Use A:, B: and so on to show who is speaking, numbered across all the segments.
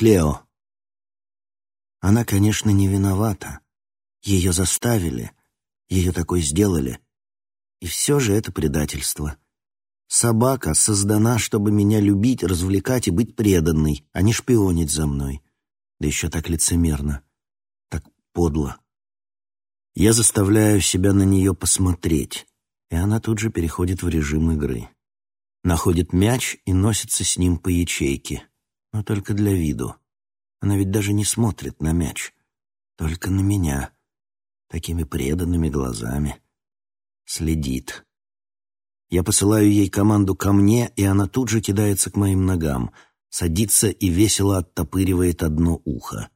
A: Клео. Она, конечно, не виновата. Ее заставили, ее такой сделали. И все же это предательство. Собака создана, чтобы меня любить, развлекать и быть преданной, а не шпионить за мной. Да еще так лицемерно, так подло. Я заставляю себя на нее посмотреть, и она тут же переходит в режим игры. Находит мяч и носится с ним по ячейке, но только для виду. Она ведь даже не смотрит на мяч, только на меня, такими преданными глазами. Следит. Я посылаю ей команду ко мне, и она тут же кидается к моим ногам, садится и весело оттопыривает одно ухо.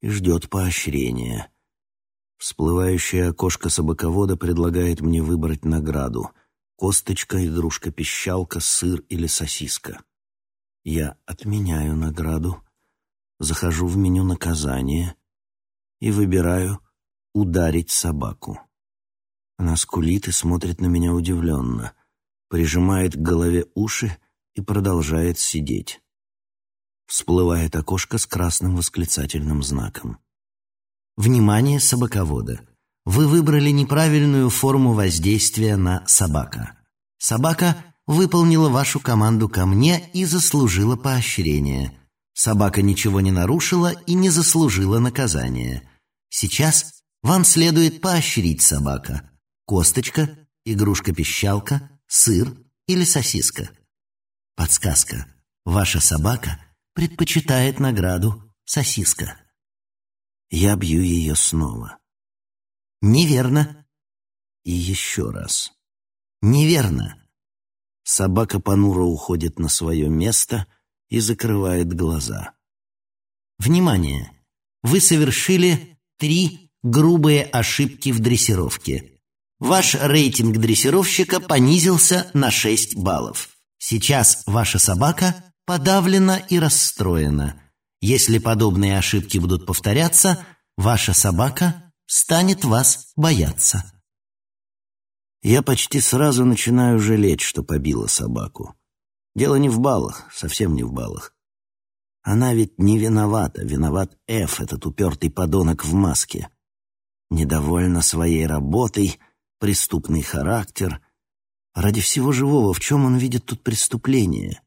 A: И ждет поощрения. Всплывающее окошко собаковода предлагает мне выбрать награду. Косточка, игрушка-пищалка, сыр или сосиска. Я отменяю награду, захожу в меню наказания и выбираю ударить собаку. Она скулит и смотрит на меня удивленно — прижимает к голове уши и продолжает сидеть. Всплывает окошко с красным восклицательным знаком. Внимание собаковода! Вы выбрали неправильную форму воздействия на собака. Собака выполнила вашу команду ко мне и заслужила поощрение. Собака ничего не нарушила и не заслужила наказания. Сейчас вам следует поощрить собака. Косточка, игрушка-пищалка, сыр или сосиска. Подсказка. Ваша собака предпочитает награду сосиска. Я бью ее снова. Неверно. И еще раз. Неверно. Собака понуро уходит на свое место и закрывает глаза. Внимание! Вы совершили три грубые ошибки в дрессировке. Ваш рейтинг дрессировщика понизился на 6 баллов. Сейчас ваша собака подавлена и расстроена. Если подобные ошибки будут повторяться, ваша собака станет вас бояться. Я почти сразу начинаю жалеть, что побила собаку. Дело не в баллах, совсем не в баллах. Она ведь не виновата, виноват Ф, этот упертый подонок в маске. Недовольна своей работой — преступный характер. Ради всего живого, в чем он видит тут преступление?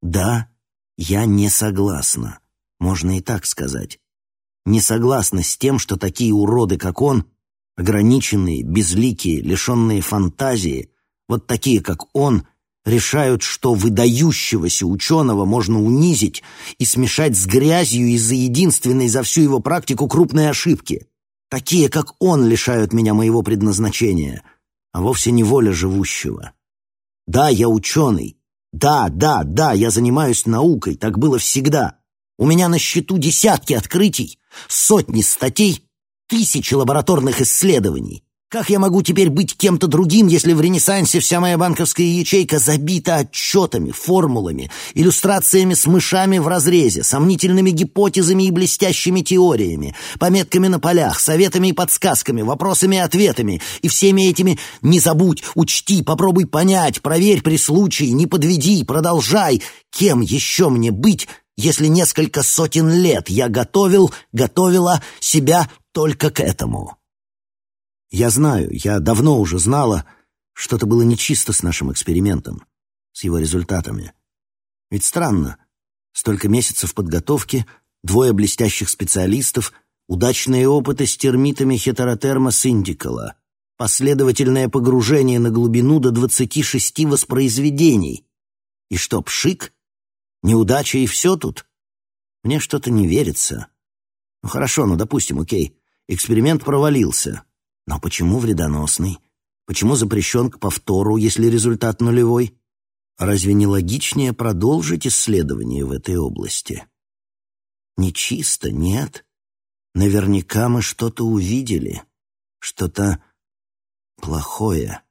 A: Да, я не согласна, можно и так сказать. Не согласна с тем, что такие уроды, как он, ограниченные, безликие, лишенные фантазии, вот такие, как он, решают, что выдающегося ученого можно унизить и смешать с грязью из-за единственной за всю его практику крупной ошибки. Такие, как он, лишают меня моего предназначения, а вовсе не воля живущего. Да, я ученый. Да, да, да, я занимаюсь наукой, так было всегда. У меня на счету десятки открытий, сотни статей, тысячи лабораторных исследований. Как я могу теперь быть кем-то другим, если в Ренессансе вся моя банковская ячейка забита отчетами, формулами, иллюстрациями с мышами в разрезе, сомнительными гипотезами и блестящими теориями, пометками на полях, советами и подсказками, вопросами и ответами, и всеми этими «не забудь», «учти», «попробуй понять», «проверь при случае», «не подведи», «продолжай». Кем еще мне быть, если несколько сотен лет я готовил, готовила себя только к этому? Я знаю, я давно уже знала, что-то было нечисто с нашим экспериментом, с его результатами. Ведь странно, столько месяцев подготовки, двое блестящих специалистов, удачные опыты с термитами хетеротерма синдикала, последовательное погружение на глубину до 26 воспроизведений. И что, пшик? Неудача и все тут? Мне что-то не верится. Ну хорошо, ну допустим, окей. Эксперимент провалился. Но почему вредоносный? Почему запрещен к повтору, если результат нулевой? Разве не логичнее продолжить исследование в этой области? Нечисто, нет. Наверняка мы что-то увидели, что-то плохое.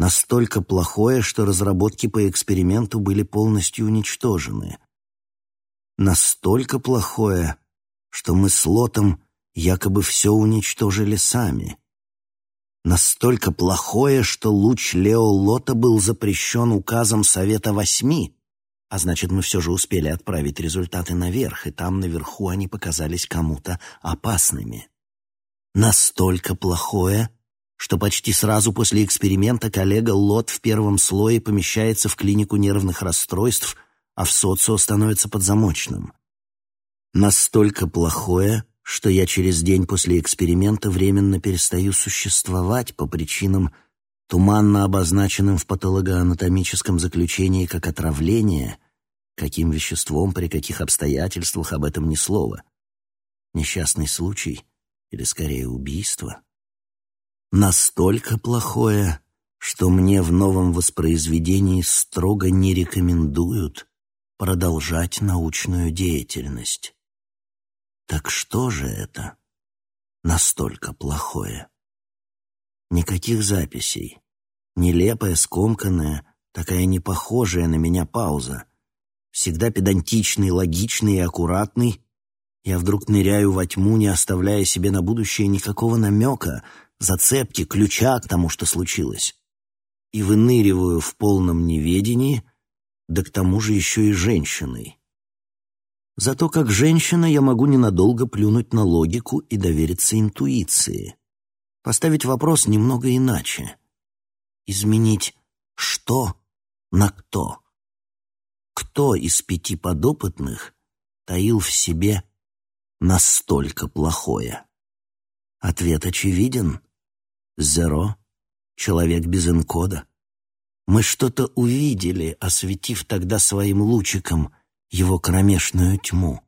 A: Настолько плохое, что разработки по эксперименту были полностью уничтожены. Настолько плохое, что мы с Лотом якобы все уничтожили сами. Настолько плохое, что луч Лео Лота был запрещен указом Совета Восьми. А значит, мы все же успели отправить результаты наверх, и там наверху они показались кому-то опасными. Настолько плохое, что почти сразу после эксперимента коллега Лот в первом слое помещается в клинику нервных расстройств, а в социо становится подзамочным. Настолько плохое, что я через день после эксперимента временно перестаю существовать по причинам, туманно обозначенным в патологоанатомическом заключении как отравление, каким веществом, при каких обстоятельствах, об этом ни слова. Несчастный случай или, скорее, убийство. Настолько плохое, что мне в новом воспроизведении строго не рекомендуют продолжать научную деятельность. Так что же это настолько плохое? Никаких записей. Нелепая, скомканная, такая непохожая на меня пауза. Всегда педантичный, логичный и аккуратный. Я вдруг ныряю во тьму, не оставляя себе на будущее никакого намека, зацепки, ключа к тому, что случилось. И выныриваю в полном неведении, да к тому же еще и женщиной. Зато как женщина я могу ненадолго плюнуть на логику и довериться интуиции. Поставить вопрос немного иначе. Изменить «что» на «кто». Кто из пяти подопытных таил в себе настолько плохое? Ответ очевиден. Зеро. Человек без энкода. Мы что-то увидели, осветив тогда своим лучиком — его кромешную тьму.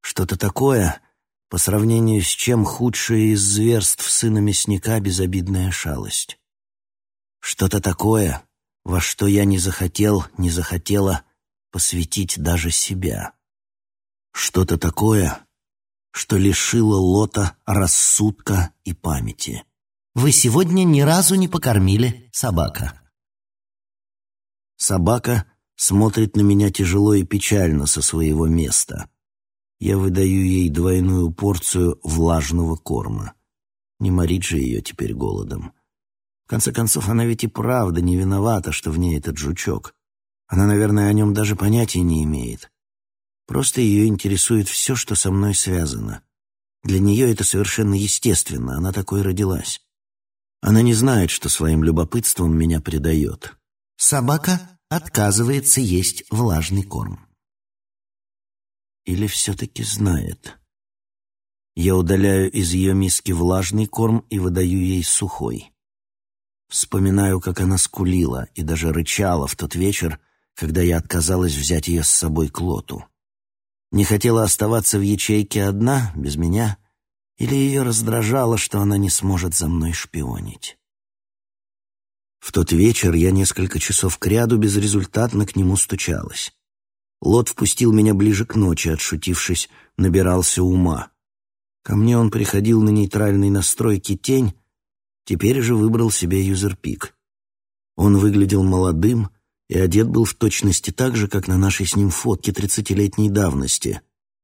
A: Что-то такое, по сравнению с чем худшее из зверств сына мясника безобидная шалость. Что-то такое, во что я не захотел, не захотела посвятить даже себя. Что-то такое, что лишило Лота рассудка и памяти. «Вы сегодня ни разу не покормили собака». Собака смотрит на меня тяжело и печально со своего места. Я выдаю ей двойную порцию влажного корма. Не морить же ее теперь голодом. В конце концов, она ведь и правда не виновата, что в ней этот жучок. Она, наверное, о нем даже понятия не имеет. Просто ее интересует все, что со мной связано. Для нее это совершенно естественно, она такой родилась. Она не знает, что своим любопытством меня предает. «Собака отказывается есть влажный корм. Или все-таки знает. Я удаляю из ее миски влажный корм и выдаю ей сухой. Вспоминаю, как она скулила и даже рычала в тот вечер, когда я отказалась взять ее с собой к лоту. Не хотела оставаться в ячейке одна, без меня, или ее раздражало, что она не сможет за мной шпионить. В тот вечер я несколько часов кряду безрезультатно к нему стучалась. Лот впустил меня ближе к ночи, отшутившись, набирался ума. Ко мне он приходил на нейтральной настройке тень, теперь же выбрал себе юзерпик. Он выглядел молодым и одет был в точности так же, как на нашей с ним фотке тридцатилетней давности,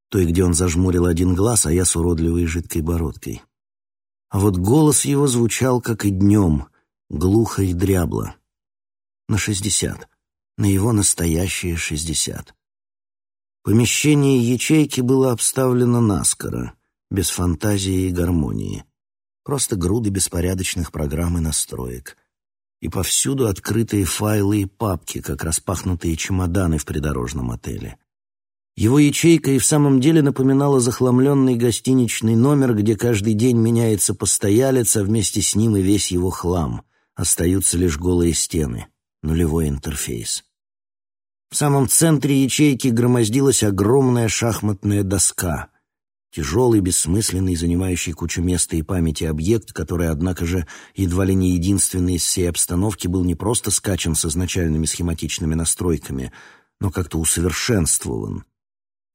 A: той, где он зажмурил один глаз, а я с уродливой жидкой бородкой. А вот голос его звучал, как и днем — глухо и дрябло. На шестьдесят. На его настоящие шестьдесят. Помещение ячейки было обставлено наскоро, без фантазии и гармонии. Просто груды беспорядочных программ и настроек. И повсюду открытые файлы и папки, как распахнутые чемоданы в придорожном отеле. Его ячейка и в самом деле напоминала захламленный гостиничный номер, где каждый день меняется постоялец, а вместе с ним и весь его хлам. Остаются лишь голые стены, нулевой интерфейс. В самом центре ячейки громоздилась огромная шахматная доска. Тяжелый, бессмысленный, занимающий кучу места и памяти объект, который, однако же, едва ли не единственный из всей обстановки, был не просто скачан с изначальными схематичными настройками, но как-то усовершенствован.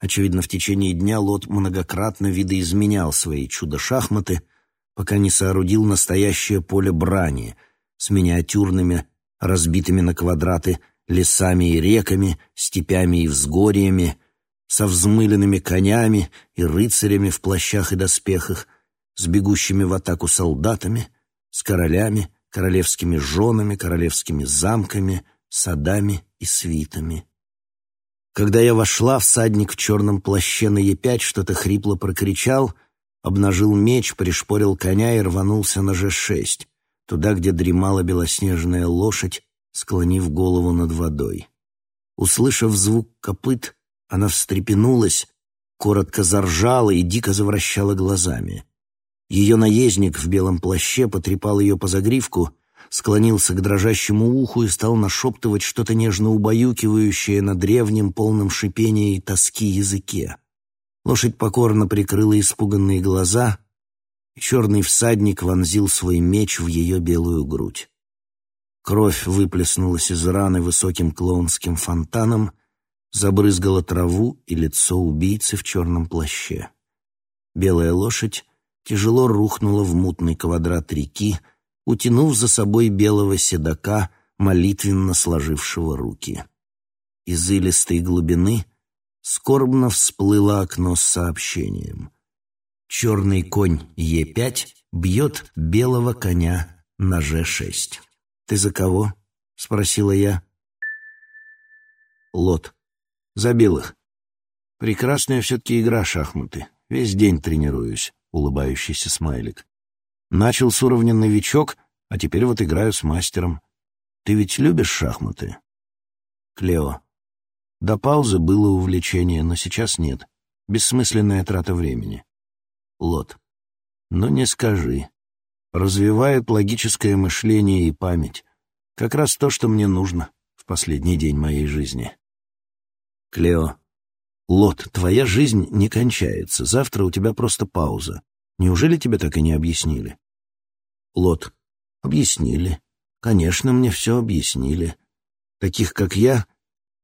A: Очевидно, в течение дня Лот многократно видоизменял свои чудо-шахматы, пока не соорудил настоящее поле брани — с миниатюрными, разбитыми на квадраты лесами и реками, степями и взгорьями, со взмыленными конями и рыцарями в плащах и доспехах, с бегущими в атаку солдатами, с королями, королевскими женами, королевскими замками, садами и свитами. Когда я вошла, всадник в черном плаще на Е5 что-то хрипло прокричал, обнажил меч, пришпорил коня и рванулся на Ж6, туда, где дремала белоснежная лошадь, склонив голову над водой. Услышав звук копыт, она встрепенулась, коротко заржала и дико завращала глазами. Ее наездник в белом плаще потрепал ее по загривку, склонился к дрожащему уху и стал нашептывать что-то нежно убаюкивающее на древнем, полном шипения и тоски языке. Лошадь покорно прикрыла испуганные глаза, и черный всадник вонзил свой меч в ее белую грудь. Кровь выплеснулась из раны высоким клоунским фонтаном, забрызгала траву и лицо убийцы в черном плаще. Белая лошадь тяжело рухнула в мутный квадрат реки, утянув за собой белого седока, молитвенно сложившего руки. Из илистой глубины скорбно всплыло окно с сообщением. Черный конь Е5 бьет белого коня на Ж6. «Ты за кого?» — спросила я. «Лот. Забил их. Прекрасная все-таки игра шахматы. Весь день тренируюсь», — улыбающийся смайлик. «Начал с уровня новичок, а теперь вот играю с мастером. Ты ведь любишь шахматы?» Клео. До паузы было увлечение, но сейчас нет. Бессмысленная трата времени. Лот. Ну не скажи развивает логическое мышление и память. Как раз то, что мне нужно в последний день моей жизни. Клео. Лот, твоя жизнь не кончается. Завтра у тебя просто пауза. Неужели тебе так и не объяснили? Лот. Объяснили. Конечно, мне все объяснили. Таких, как я,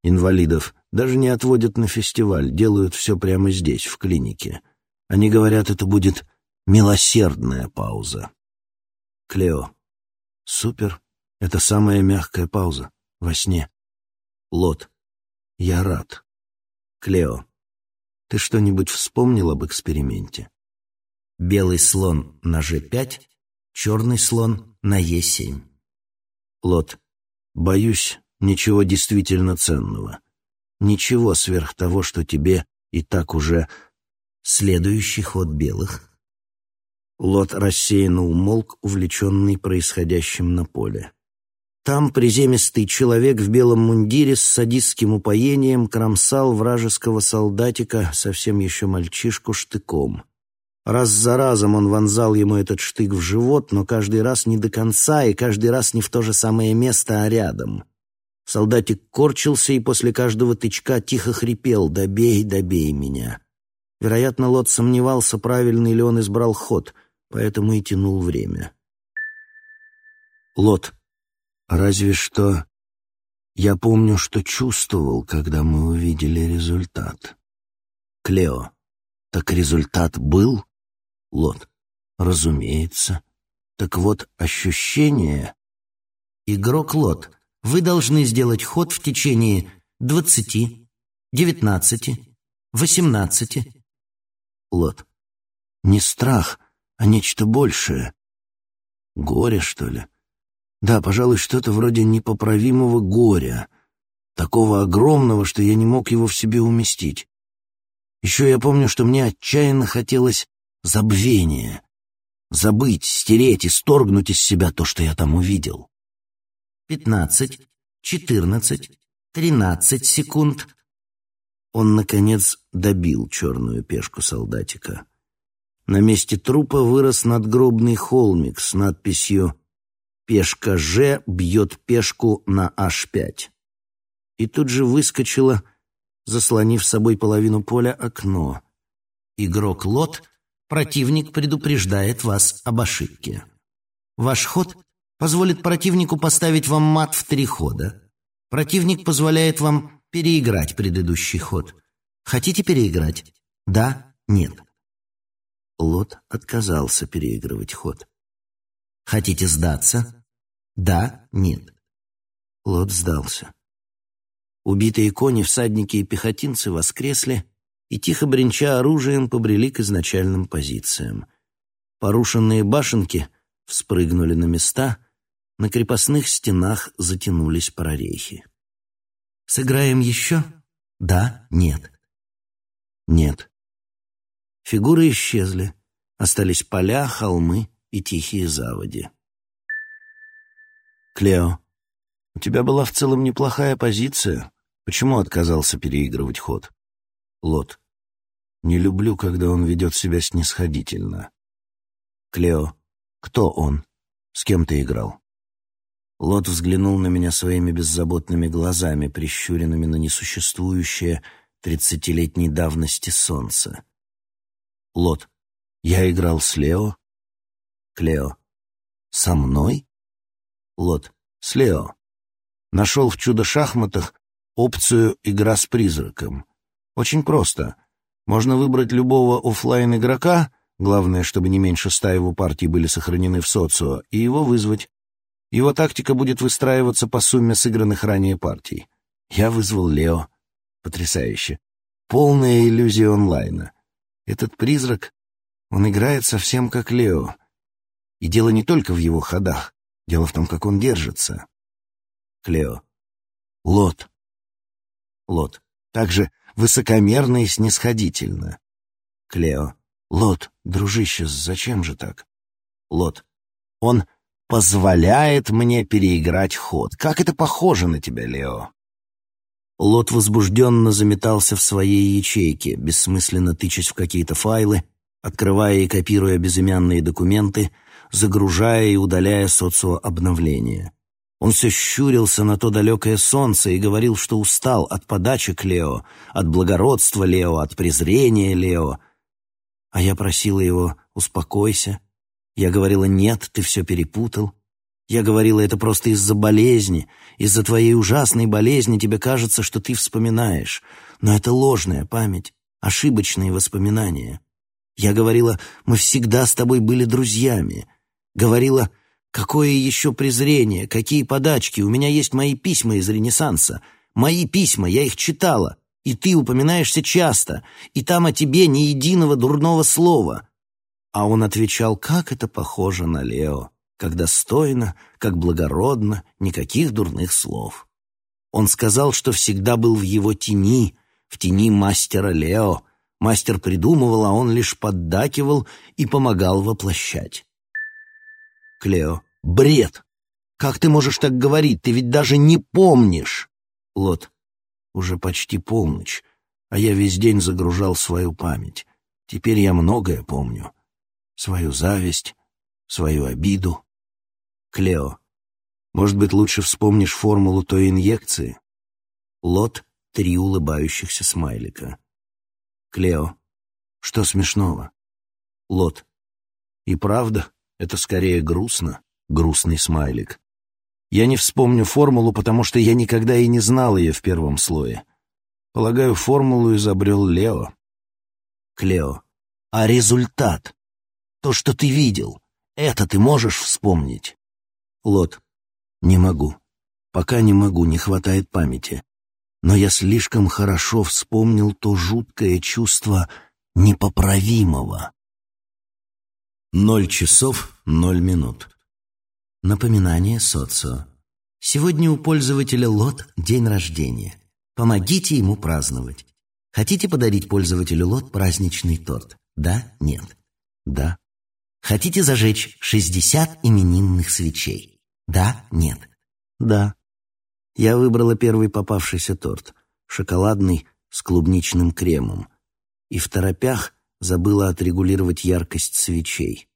A: инвалидов, даже не отводят на фестиваль, делают все прямо здесь, в клинике. Они говорят, это будет милосердная пауза. Клео. Супер. Это самая мягкая пауза. Во сне. Лот. Я рад. Клео. Ты что-нибудь вспомнил об эксперименте? Белый слон на G5, черный слон на Е7. Лот. Боюсь, ничего действительно ценного. Ничего сверх того, что тебе и так уже следующий ход белых Лот рассеянно умолк, увлеченный происходящим на поле. Там приземистый человек в белом мундире с садистским упоением кромсал вражеского солдатика, совсем еще мальчишку, штыком. Раз за разом он вонзал ему этот штык в живот, но каждый раз не до конца и каждый раз не в то же самое место, а рядом. Солдатик корчился и после каждого тычка тихо хрипел «Добей, добей меня». Вероятно, Лот сомневался, правильный ли он избрал ход — поэтому и тянул время. Лот, разве что я помню, что чувствовал, когда мы увидели результат. Клео, так результат был? Лот, разумеется. Так вот, ощущение... Игрок Лот, вы должны сделать ход в течение двадцати, девятнадцати, восемнадцати. Лот, не страх, а нечто большее. Горе, что ли? Да, пожалуй, что-то вроде непоправимого горя, такого огромного, что я не мог его в себе уместить. Еще я помню, что мне отчаянно хотелось забвения, забыть, стереть, исторгнуть из себя то, что я там увидел. Пятнадцать, четырнадцать, тринадцать секунд. Он, наконец, добил черную пешку солдатика. На месте трупа вырос надгробный холмик с надписью «Пешка Ж бьет пешку на H5». И тут же выскочило, заслонив собой половину поля, окно. Игрок Лот, противник предупреждает вас об ошибке. Ваш ход позволит противнику поставить вам мат в три хода. Противник позволяет вам переиграть предыдущий ход. Хотите переиграть? Да? Нет? Лот отказался переигрывать ход. «Хотите сдаться?» «Да, нет». Лот сдался. Убитые кони, всадники и пехотинцы воскресли и, тихо бренча оружием, побрели к изначальным позициям. Порушенные башенки вспрыгнули на места, на крепостных стенах затянулись прорехи. «Сыграем еще?» Да, нет. Нет. Фигуры исчезли. Остались поля, холмы и тихие заводи. Клео, у тебя была в целом неплохая позиция. Почему отказался переигрывать ход? Лот. Не люблю, когда он ведет себя снисходительно. Клео. Кто он? С кем ты играл? Лот взглянул на меня своими беззаботными глазами, прищуренными на несуществующее тридцатилетней давности солнце. Лот. Я играл с Лео? Клео. Со мной? Лот. С Лео. Нашел в чудо-шахматах опцию «Игра с призраком». Очень просто. Можно выбрать любого офлайн игрока главное, чтобы не меньше ста его партий были сохранены в социо, и его вызвать. Его тактика будет выстраиваться по сумме сыгранных ранее партий. Я вызвал Лео. Потрясающе. Полная иллюзия онлайна. Этот призрак, он играет совсем как Лео. И дело не только в его ходах. Дело в том, как он держится. Клео. Лот. Лот. Также высокомерно и снисходительно. Клео. Лот, дружище, зачем же так? Лот. Он позволяет мне переиграть ход. Как это похоже на тебя, Лео? Лот возбужденно заметался в своей ячейке, бессмысленно тычась в какие-то файлы, открывая и копируя безымянные документы, загружая и удаляя социообновления. Он все щурился на то далекое солнце и говорил, что устал от подачек Лео, от благородства Лео, от презрения Лео. А я просила его «успокойся». Я говорила «нет, ты все перепутал». Я говорила это просто из-за болезни, из-за твоей ужасной болезни тебе кажется, что ты вспоминаешь. Но это ложная память, ошибочные воспоминания. Я говорила, мы всегда с тобой были друзьями. Говорила, какое еще презрение, какие подачки, у меня есть мои письма из Ренессанса. Мои письма, я их читала, и ты упоминаешься часто, и там о тебе ни единого дурного слова». А он отвечал, как это похоже на Лео, как достойно, как благородно, никаких дурных слов. Он сказал, что всегда был в его тени, в тени мастера Лео. Мастер придумывал, а он лишь поддакивал и помогал воплощать. Клео. Бред! Как ты можешь так говорить? Ты ведь даже не помнишь. Лот. Уже почти полночь, а я весь день загружал свою память. Теперь я многое помню. Свою зависть, свою обиду. Клео. Может быть, лучше вспомнишь формулу той инъекции? Лот — три улыбающихся смайлика. Клео. Что смешного? Лот. И правда, это скорее грустно, грустный смайлик. Я не вспомню формулу, потому что я никогда и не знал ее в первом слое. Полагаю, формулу изобрел Лео. Клео. А результат? То, что ты видел, это ты можешь вспомнить? Лот. Не могу. Пока не могу, не хватает памяти. Но я слишком хорошо вспомнил то жуткое чувство непоправимого. Ноль часов ноль минут. Напоминание социо. Сегодня у пользователя Лот день рождения. Помогите ему праздновать. Хотите подарить пользователю Лот праздничный торт? Да? Нет? Да. Хотите зажечь 60 именинных свечей? Да? Нет? Да. Я выбрала первый попавшийся торт. Шоколадный с клубничным кремом. И в торопях забыла отрегулировать яркость свечей.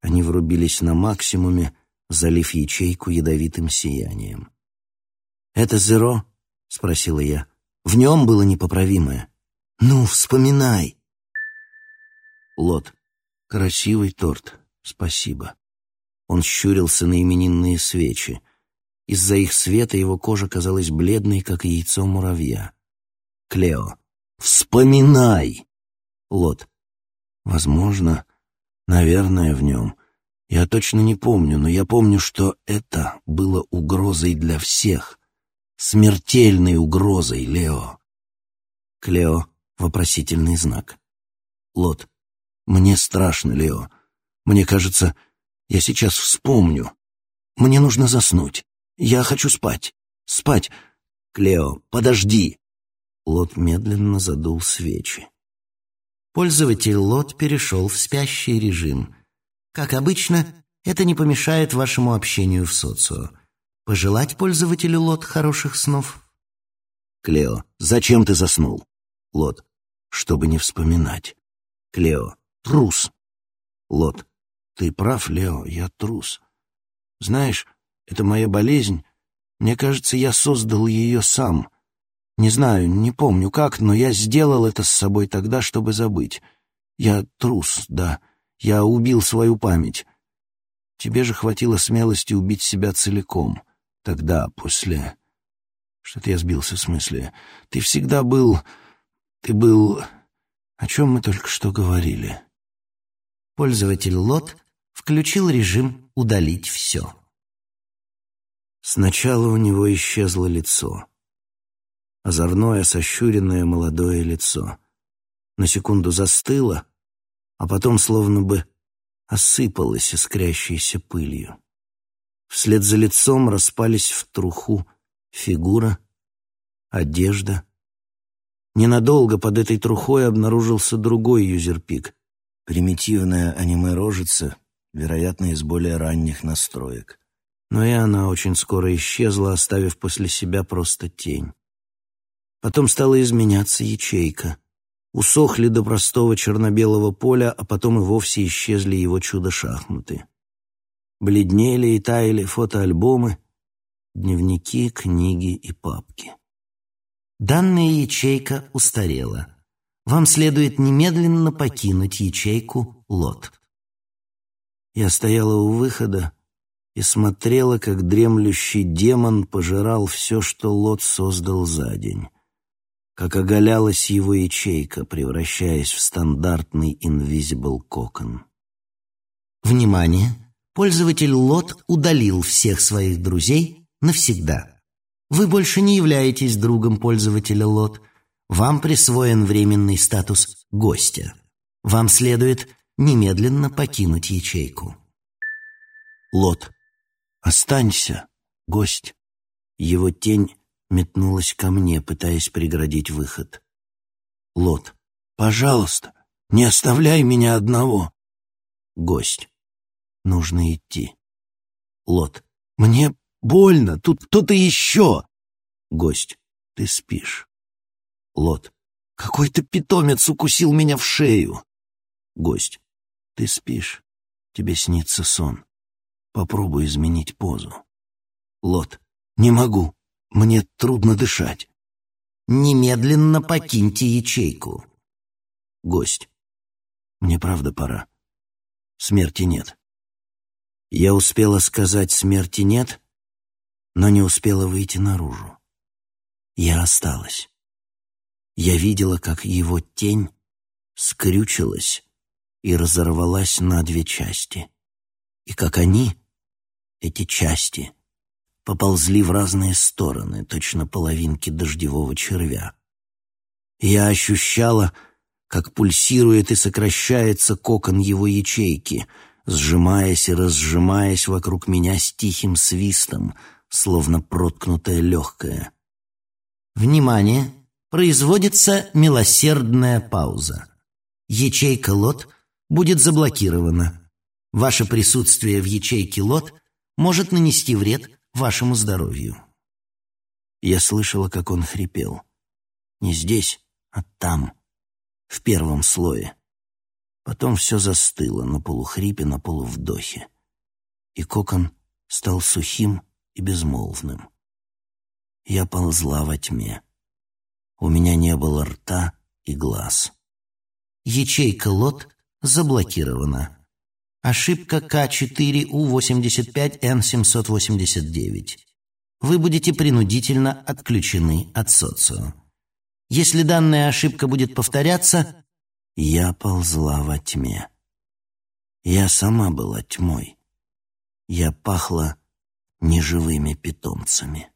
A: Они врубились на максимуме, залив ячейку ядовитым сиянием. «Это Зеро?» — спросила я. «В нем было непоправимое». «Ну, вспоминай!» Лот. «Красивый торт. Спасибо». Он щурился на именинные свечи. Из-за их света его кожа казалась бледной, как яйцо муравья. Клео. «Вспоминай!» Лот. «Возможно, наверное, в нем. Я точно не помню, но я помню, что это было угрозой для всех. Смертельной угрозой, Лео. Клео — вопросительный знак. Лот. Мне страшно, Лео. Мне кажется, я сейчас вспомню. Мне нужно заснуть. Я хочу спать. Спать. Клео, подожди. Лот медленно задул свечи.
B: Пользователь Лот перешел в спящий режим. Как обычно, это не помешает вашему общению в социо. Пожелать пользователю Лот хороших снов?
A: Клео, зачем ты заснул? Лот, чтобы не вспоминать. Клео, трус. Лот, ты прав, Лео, я трус. Знаешь, это моя болезнь. Мне кажется, я создал ее сам. Не знаю, не помню как, но я сделал это с собой тогда, чтобы забыть. Я трус, да. Я убил свою память. Тебе же хватило смелости убить себя целиком. Тогда, после... Что-то я сбился с мысли. Ты всегда был... Ты был... О чем мы только что говорили?
B: Пользователь Лот включил режим «Удалить все».
A: Сначала у него исчезло лицо. Озорное, сощуренное молодое лицо. На секунду застыло, а потом словно бы осыпалось искрящейся пылью. Вслед за лицом распались в труху фигура, одежда. Ненадолго под этой трухой обнаружился другой юзерпик. Примитивная аниме-рожица, вероятно, из более ранних настроек. Но и она очень скоро исчезла, оставив после себя просто тень. Потом стала изменяться ячейка. Усохли до простого черно-белого поля, а потом и вовсе исчезли его чудо-шахматы. Бледнели и таяли фотоальбомы, дневники, книги и папки.
B: Данная ячейка устарела. Вам следует немедленно покинуть ячейку «Лот».
A: Я стояла у выхода и смотрела, как дремлющий демон пожирал все, что Лот создал за день как оголялась его ячейка, превращаясь в стандартный Invisible кокон.
B: Внимание! Пользователь Лот удалил всех своих друзей навсегда. Вы больше не являетесь другом пользователя Лот. Вам присвоен временный статус гостя. Вам следует немедленно покинуть ячейку.
A: Лот, останься, гость. Его тень метнулась ко мне, пытаясь преградить выход. Лот, пожалуйста, не оставляй меня одного. Гость, нужно идти. Лот, мне больно, тут кто-то еще. Гость, ты спишь. Лот, какой-то питомец укусил меня в шею. Гость, ты спишь, тебе снится сон. Попробуй изменить позу. Лот, не могу. Мне трудно дышать.
B: Немедленно покиньте ячейку.
A: Гость. Мне правда пора. Смерти нет. Я успела сказать «смерти нет», но не успела выйти наружу. Я осталась. Я видела, как его тень скрючилась и разорвалась на две части. И как они, эти части, поползли в разные стороны, точно половинки дождевого червя. Я ощущала, как пульсирует и сокращается кокон его ячейки, сжимаясь и разжимаясь вокруг меня с тихим свистом, словно проткнутое легкое.
B: Внимание! Производится милосердная пауза. Ячейка лот будет заблокирована. Ваше присутствие в ячейке лот может нанести вред вашему здоровью».
A: Я слышала, как он хрипел. Не здесь, а там, в первом слое. Потом все застыло на полухрипе, на полувдохе. И кокон стал сухим и безмолвным. Я ползла во тьме. У меня не было рта и глаз.
B: Ячейка лот заблокирована. Ошибка К4У85Н789. Вы будете принудительно отключены от социо. Если данная ошибка будет повторяться...
A: Я ползла во тьме. Я сама была тьмой. Я пахла неживыми питомцами.